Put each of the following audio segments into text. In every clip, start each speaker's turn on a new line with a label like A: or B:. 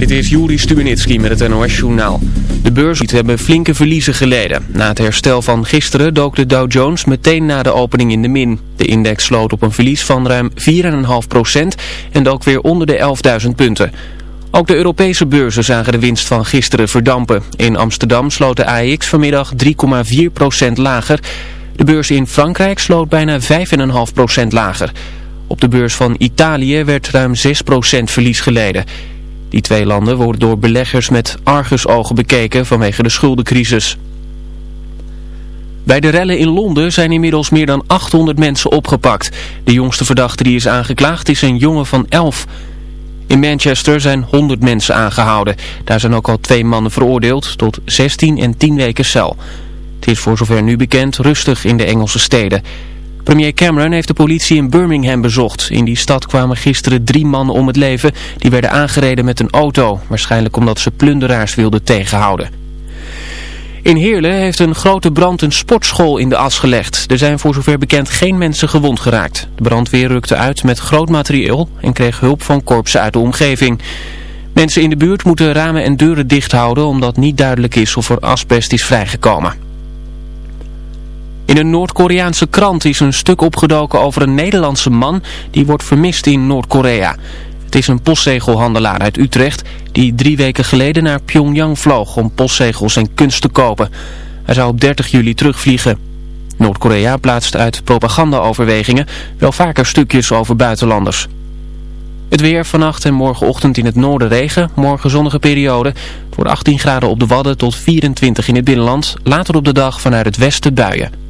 A: Dit is Juri Stubenitski met het NOS-journaal. De beurzen hebben flinke verliezen geleden. Na het herstel van gisteren dook de Dow Jones meteen na de opening in de min. De index sloot op een verlies van ruim 4,5% en dook weer onder de 11.000 punten. Ook de Europese beurzen zagen de winst van gisteren verdampen. In Amsterdam sloot de AEX vanmiddag 3,4% lager. De beurs in Frankrijk sloot bijna 5,5% lager. Op de beurs van Italië werd ruim 6% verlies geleden. Die twee landen worden door beleggers met argusogen bekeken vanwege de schuldencrisis. Bij de rellen in Londen zijn inmiddels meer dan 800 mensen opgepakt. De jongste verdachte die is aangeklaagd is een jongen van 11. In Manchester zijn 100 mensen aangehouden. Daar zijn ook al twee mannen veroordeeld tot 16 en 10 weken cel. Het is voor zover nu bekend rustig in de Engelse steden. Premier Cameron heeft de politie in Birmingham bezocht. In die stad kwamen gisteren drie mannen om het leven. Die werden aangereden met een auto. Waarschijnlijk omdat ze plunderaars wilden tegenhouden. In Heerlen heeft een grote brand een sportschool in de as gelegd. Er zijn voor zover bekend geen mensen gewond geraakt. De brandweer rukte uit met groot materieel en kreeg hulp van korpsen uit de omgeving. Mensen in de buurt moeten ramen en deuren dicht houden omdat niet duidelijk is of er asbest is vrijgekomen. In een Noord-Koreaanse krant is een stuk opgedoken over een Nederlandse man die wordt vermist in Noord-Korea. Het is een postzegelhandelaar uit Utrecht die drie weken geleden naar Pyongyang vloog om postzegels en kunst te kopen. Hij zou op 30 juli terugvliegen. Noord-Korea plaatst uit propagandaoverwegingen wel vaker stukjes over buitenlanders. Het weer vannacht en morgenochtend in het noorden regen, morgen zonnige periode. Wordt 18 graden op de Wadden tot 24 in het binnenland. Later op de dag vanuit het westen buien.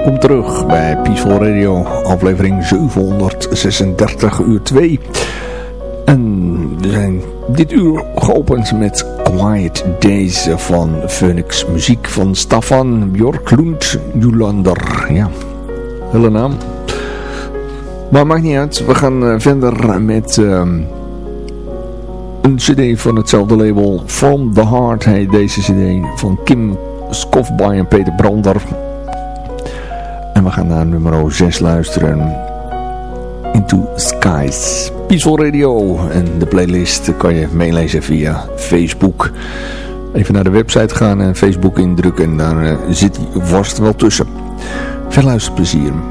B: Welkom terug bij Peaceful Radio, aflevering 736 uur 2. En we zijn dit uur geopend met Quiet Days van Phoenix Muziek van Stefan Björklund Julander. Ja, hele naam. Maar maakt niet uit, we gaan eh, verder met um, een cd van hetzelfde label. From the Heart heet deze cd van Kim Skofby en Peter Brander. We gaan naar nummer 6 luisteren. Into Skies. Peaceful Radio. En de playlist kan je meelezen via Facebook. Even naar de website gaan en Facebook indrukken. En daar uh, zit hij vast wel tussen. Veel luisterplezier.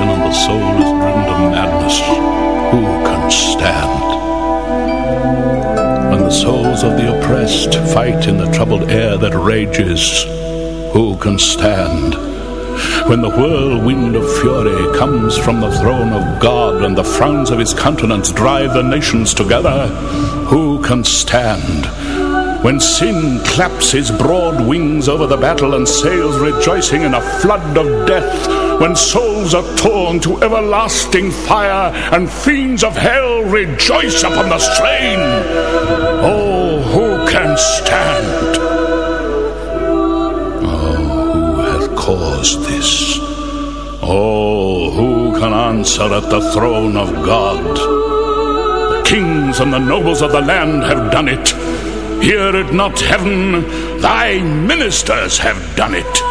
C: Are and the soul is driven to madness, who can stand? When the souls of the oppressed fight in the troubled air that rages, who can stand? When the whirlwind of fury comes from the throne of God and the frowns of his countenance drive the nations together, who can stand? When sin claps his broad wings over the battle and sails rejoicing in a flood of death, when souls are torn to everlasting fire and fiends of hell rejoice upon the slain, oh, who can stand? Oh, who hath caused this? Oh, who can answer at the throne of God? The kings and the nobles of the land have done it. Hear it not heaven, thy ministers have done it.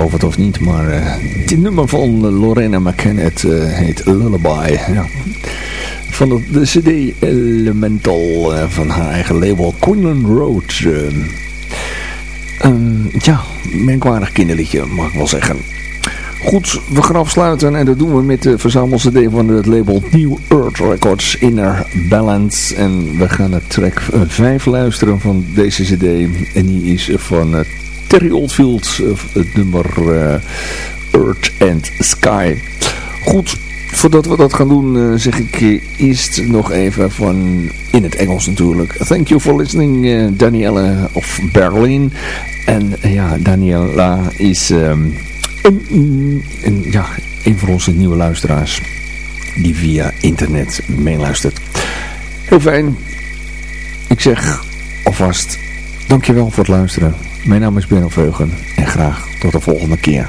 B: Of niet, maar uh, dit nummer van Lorena McKennet uh, heet Lullaby. Ja. Van de, cd Elemental uh, van haar eigen label Quinlan Road. Um, ja, merkwaardig kinderliedje mag ik wel zeggen. Goed, we gaan afsluiten en dat doen we met de verzamel-cd van het label New Earth Records Inner Balance. En we gaan naar track 5 luisteren van deze cd en die is van het Terry Oldfield, eh, het nummer uh, Earth and Sky. Goed, voordat we dat gaan doen uh, zeg ik eerst nog even van, in het Engels natuurlijk. Thank you for listening, uh, of Berlin. En ja, Daniela is een, een, ja, een van onze nieuwe luisteraars die via internet meeluistert. Heel fijn. Ik zeg alvast dankjewel voor het luisteren. Mijn naam is Benno Veugen en graag tot de volgende keer.